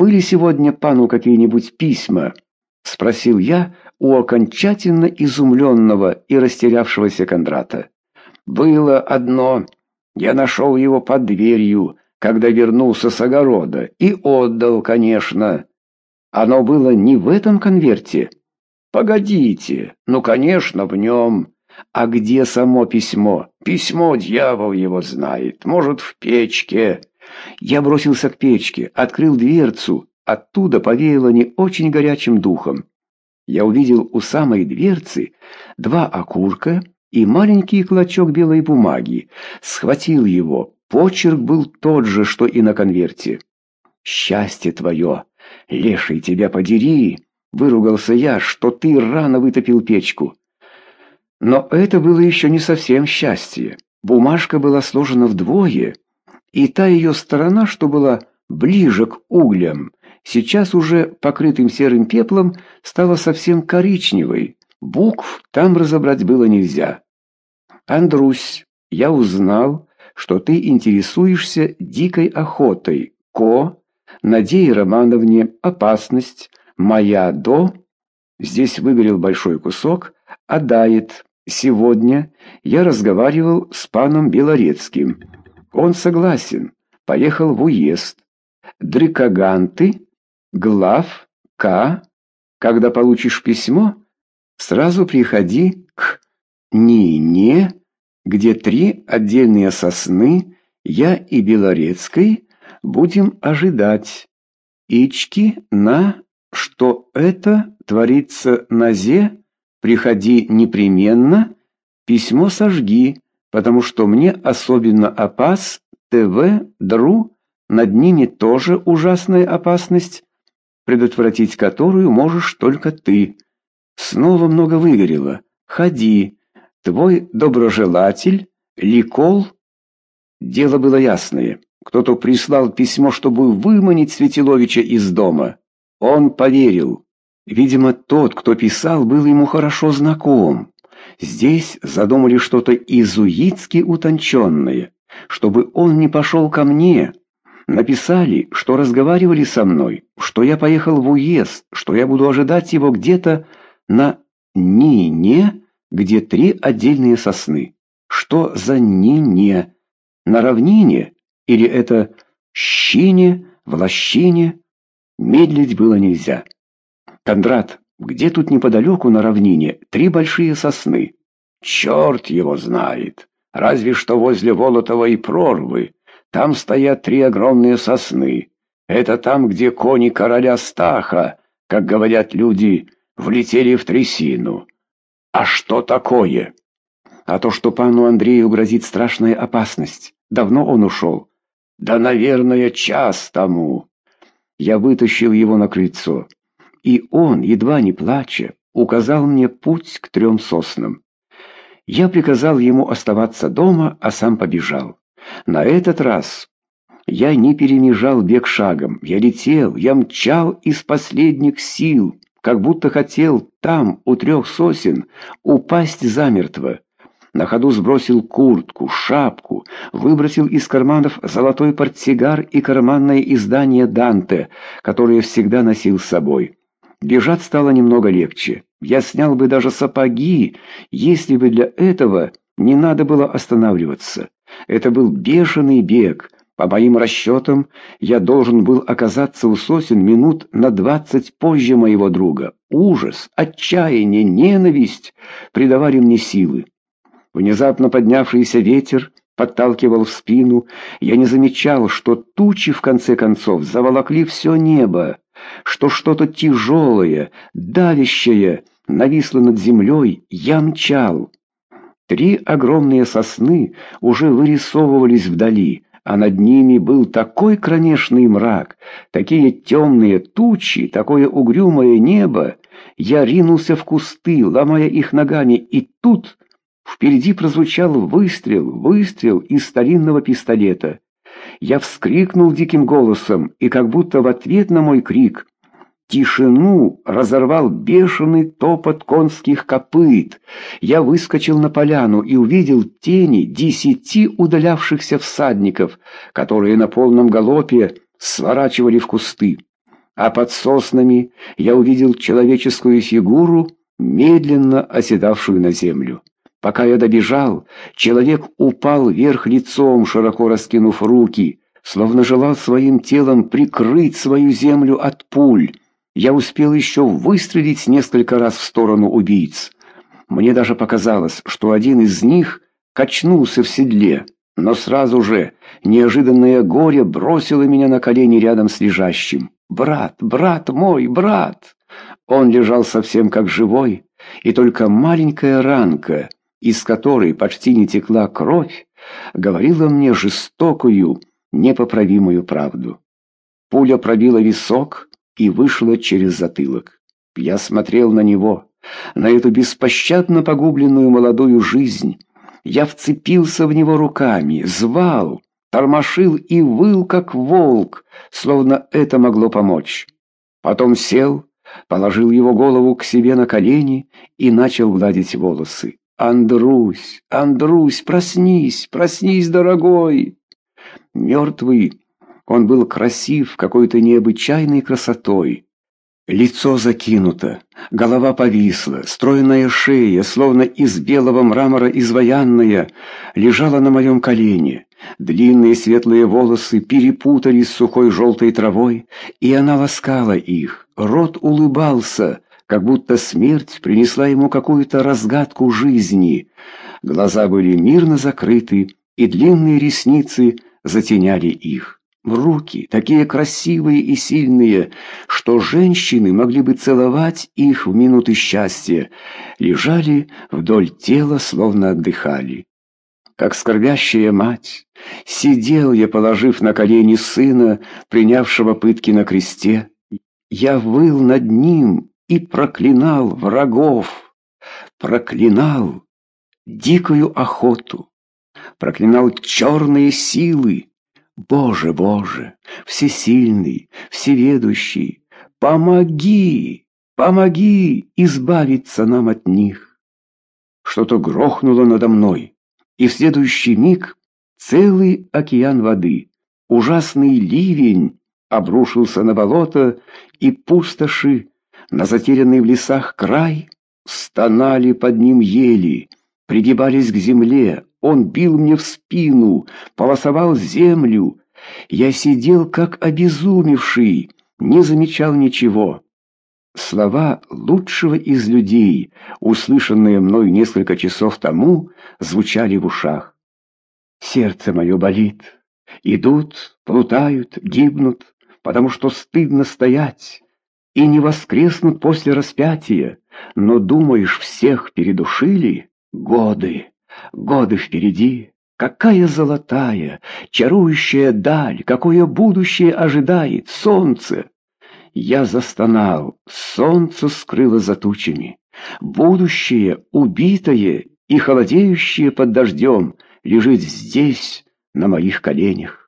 были сегодня пану какие-нибудь письма?» — спросил я у окончательно изумленного и растерявшегося Кондрата. «Было одно. Я нашел его под дверью, когда вернулся с огорода, и отдал, конечно. Оно было не в этом конверте». «Погодите, ну, конечно, в нем. А где само письмо? Письмо, дьявол его знает. Может, в печке». Я бросился к печке, открыл дверцу. Оттуда повеяло не очень горячим духом. Я увидел у самой дверцы два окурка и маленький клочок белой бумаги. Схватил его. Почерк был тот же, что и на конверте. «Счастье твое! Леший, тебя подери!» Выругался я, что ты рано вытопил печку. Но это было еще не совсем счастье. Бумажка была сложена вдвое, и та ее сторона, что была ближе к углям, сейчас уже покрытым серым пеплом, стала совсем коричневой. Букв там разобрать было нельзя. «Андрусь, я узнал, что ты интересуешься дикой охотой. Ко, Надее Романовне, опасность, Моя до, здесь выгорел большой кусок, а дает. Сегодня я разговаривал с паном Белорецким. Он согласен, поехал в уезд. Дрикаганты, глав, К. Когда получишь письмо, сразу приходи к Нине, где три отдельные сосны, я и Белорецкой будем ожидать. Ички на что это творится на зе, приходи непременно, письмо сожги, потому что мне особенно опас, ТВ, ДРУ, над ними тоже ужасная опасность, предотвратить которую можешь только ты. Снова много выгорело. Ходи, твой доброжелатель, Ликол. Дело было ясное. Кто-то прислал письмо, чтобы выманить Светиловича из дома. Он поверил. Видимо, тот, кто писал, был ему хорошо знаком. Здесь задумали что-то изуитски утонченное, чтобы он не пошел ко мне. Написали, что разговаривали со мной, что я поехал в уезд, что я буду ожидать его где-то на Нине, где три отдельные сосны. Что за Нине? На равнине? Или это щине, в лощине? Медлить было нельзя. «Кондрат, где тут неподалеку на равнине три большие сосны?» «Черт его знает! Разве что возле Волотова и прорвы. Там стоят три огромные сосны. Это там, где кони короля Стаха, как говорят люди, влетели в трясину. А что такое?» «А то, что пану Андрею грозит страшная опасность. Давно он ушел?» «Да, наверное, час тому». Я вытащил его на крыльцо, и он, едва не плача, указал мне путь к трем соснам. Я приказал ему оставаться дома, а сам побежал. На этот раз я не перемежал бег шагом, я летел, я мчал из последних сил, как будто хотел там, у трех сосен, упасть замертво. На ходу сбросил куртку, шапку, выбросил из карманов золотой портсигар и карманное издание Данте, которое всегда носил с собой. Бежать стало немного легче. Я снял бы даже сапоги, если бы для этого не надо было останавливаться. Это был бешеный бег. По моим расчетам, я должен был оказаться у сосен минут на двадцать позже моего друга. Ужас, отчаяние, ненависть придавали мне силы. Внезапно поднявшийся ветер подталкивал в спину. Я не замечал, что тучи, в конце концов, заволокли все небо, что что-то тяжелое, давящее нависло над землей. Я мчал. Три огромные сосны уже вырисовывались вдали, а над ними был такой кромешный мрак, такие темные тучи, такое угрюмое небо. Я ринулся в кусты, ломая их ногами, и тут... Впереди прозвучал выстрел, выстрел из старинного пистолета. Я вскрикнул диким голосом, и как будто в ответ на мой крик тишину разорвал бешеный топот конских копыт. Я выскочил на поляну и увидел тени десяти удалявшихся всадников, которые на полном галопе сворачивали в кусты. а под соснами я увидел человеческую фигуру, медленно оседавшую на землю. Пока я добежал, человек упал вверх лицом, широко раскинув руки, словно желал своим телом прикрыть свою землю от пуль. Я успел еще выстрелить несколько раз в сторону убийц. Мне даже показалось, что один из них качнулся в седле, но сразу же неожиданное горе бросило меня на колени рядом с лежащим. «Брат, брат мой, брат!» Он лежал совсем как живой, и только маленькая ранка, из которой почти не текла кровь, говорила мне жестокую, непоправимую правду. Пуля пробила висок и вышла через затылок. Я смотрел на него, на эту беспощадно погубленную молодую жизнь. Я вцепился в него руками, звал, тормошил и выл, как волк, словно это могло помочь. Потом сел, положил его голову к себе на колени и начал гладить волосы. «Андрусь, Андрусь, проснись, проснись, дорогой!» Мертвый, он был красив какой-то необычайной красотой. Лицо закинуто, голова повисла, стройная шея, словно из белого мрамора изваянная, лежала на моем колене. Длинные светлые волосы перепутались с сухой желтой травой, и она ласкала их. Рот улыбался, как будто смерть принесла ему какую-то разгадку жизни. Глаза были мирно закрыты, и длинные ресницы затеняли их. Руки, такие красивые и сильные, что женщины могли бы целовать их в минуты счастья, лежали вдоль тела, словно отдыхали. Как скорбящая мать, сидел я, положив на колени сына, принявшего пытки на кресте. Я выл над ним и проклинал врагов, проклинал дикую охоту, проклинал черные силы, Боже, Боже, всесильный, всеведущий, помоги, помоги избавиться нам от них. Что-то грохнуло надо мной, и в следующий миг целый океан воды, ужасный ливень обрушился на болото и пустоши, на затерянный в лесах край, стонали под ним ели, пригибались к земле, он бил мне в спину, полосовал землю. Я сидел как обезумевший, не замечал ничего. Слова лучшего из людей, услышанные мной несколько часов тому, звучали в ушах. Сердце мое болит. Идут, плутают, гибнут, потому что стыдно стоять, и не воскреснут после распятия, но, думаешь, всех передушили годы. Годы впереди, какая золотая, чарующая даль, какое будущее ожидает солнце. Я застонал, солнце скрыло за тучами. Будущее, убитое и холодеющее под дождем, лежит здесь, на моих коленях.